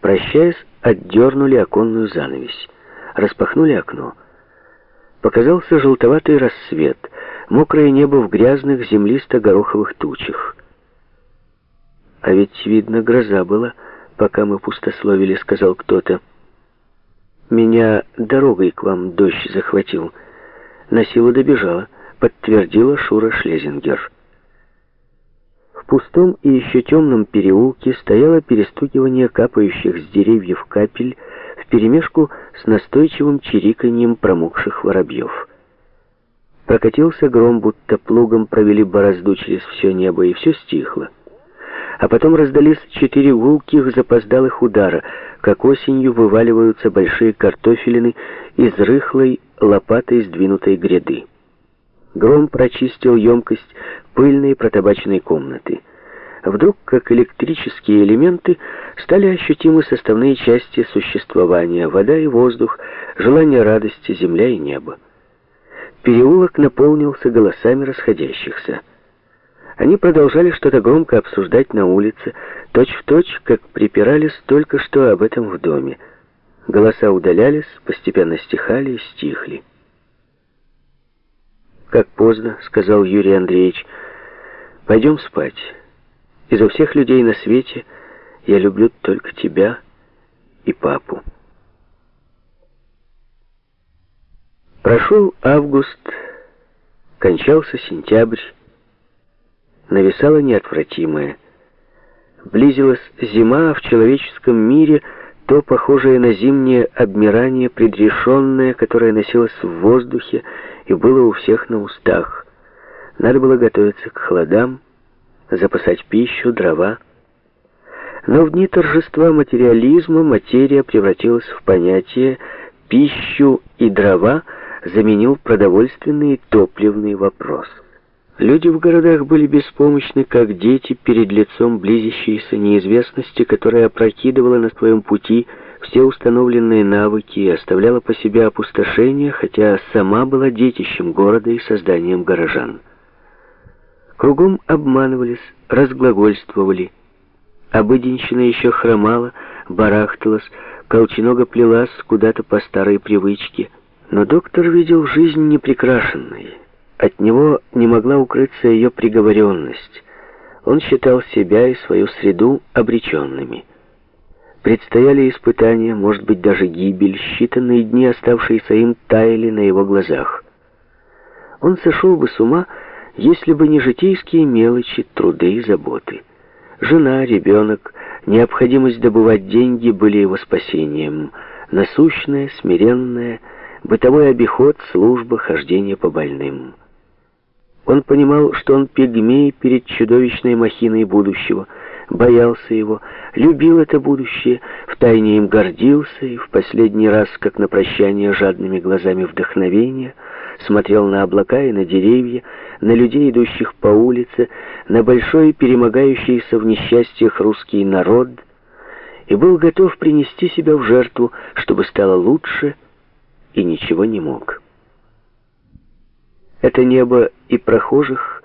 Прощаясь, отдернули оконную занавесь. Распахнули окно. Показался желтоватый рассвет, мокрое небо в грязных землисто-гороховых тучах. «А ведь, видно, гроза была, пока мы пустословили», — сказал кто-то. «Меня дорогой к вам дождь захватил. На силу добежала», — подтвердила Шура Шлезингер. Пустом и еще темном переулке стояло перестукивание капающих с деревьев капель вперемешку с настойчивым чириканьем промокших воробьев. Прокатился гром, будто плугом провели борозду через все небо, и все стихло. А потом раздались четыре гулких запоздалых удара, как осенью вываливаются большие картофелины из рыхлой лопатой сдвинутой гряды. Гром прочистил емкость пыльной протабачной комнаты. Вдруг, как электрические элементы, стали ощутимы составные части существования — вода и воздух, желание радости, земля и небо. Переулок наполнился голосами расходящихся. Они продолжали что-то громко обсуждать на улице, точь-в-точь, точь, как припирались только что об этом в доме. Голоса удалялись, постепенно стихали и стихли. «Как поздно», — сказал Юрий Андреевич. «Пойдем спать. Изо всех людей на свете я люблю только тебя и папу». Прошел август, кончался сентябрь, нависала неотвратимое. Близилась зима, а в человеческом мире то похожее на зимнее обмирание предрешенное, которое носилось в воздухе и было у всех на устах. Надо было готовиться к холодам, запасать пищу, дрова. Но в дни торжества материализма материя превратилась в понятие «пищу и дрова» заменил продовольственный и топливный вопрос. Люди в городах были беспомощны, как дети перед лицом близящейся неизвестности, которая опрокидывала на своем пути все установленные навыки и оставляла по себе опустошение, хотя сама была детищем города и созданием горожан. Кругом обманывались, разглагольствовали. Обыденщина еще хромала, барахталась, колченога плелась куда-то по старой привычке. Но доктор видел жизнь непрекрашенной. От него не могла укрыться ее приговоренность. Он считал себя и свою среду обреченными. Предстояли испытания, может быть, даже гибель, считанные дни, оставшиеся им, таяли на его глазах. Он сошел бы с ума, если бы не житейские мелочи, труды и заботы. Жена, ребенок, необходимость добывать деньги были его спасением. Насущное, смиренное, бытовой обиход, служба, хождение по больным. Он понимал, что он пигмей перед чудовищной махиной будущего, боялся его, любил это будущее, втайне им гордился и в последний раз, как на прощание жадными глазами вдохновения, смотрел на облака и на деревья, на людей, идущих по улице, на большой перемогающийся в несчастьях русский народ, и был готов принести себя в жертву, чтобы стало лучше, и ничего не мог. Это небо и прохожих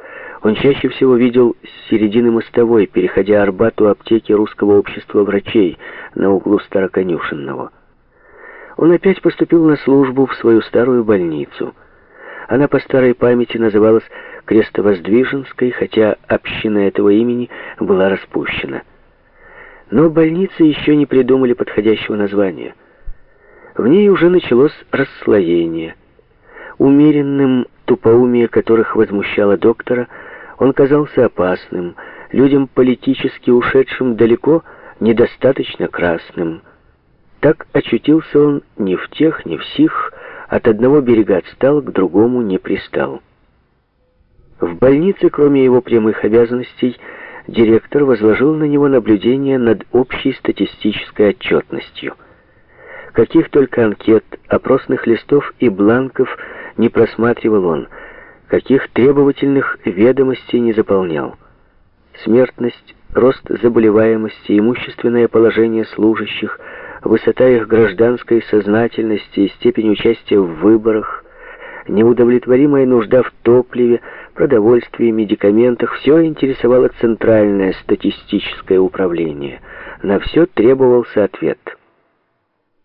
он чаще всего видел с середины мостовой, переходя Арбат у аптеки Русского общества врачей на углу Староконюшенного. Он опять поступил на службу в свою старую больницу. Она по старой памяти называлась Крестовоздвиженской, хотя община этого имени была распущена. Но больницы еще не придумали подходящего названия. В ней уже началось расслоение. Умеренным тупоумие которых возмущало доктора, он казался опасным, людям политически ушедшим далеко недостаточно красным. Так очутился он ни в тех, ни в сих, от одного берега отстал, к другому не пристал. В больнице, кроме его прямых обязанностей, директор возложил на него наблюдение над общей статистической отчетностью. Каких только анкет, опросных листов и бланков – не просматривал он, каких требовательных ведомостей не заполнял. Смертность, рост заболеваемости, имущественное положение служащих, высота их гражданской сознательности и степень участия в выборах, неудовлетворимая нужда в топливе, продовольствии, медикаментах – все интересовало Центральное статистическое управление. На все требовался ответ.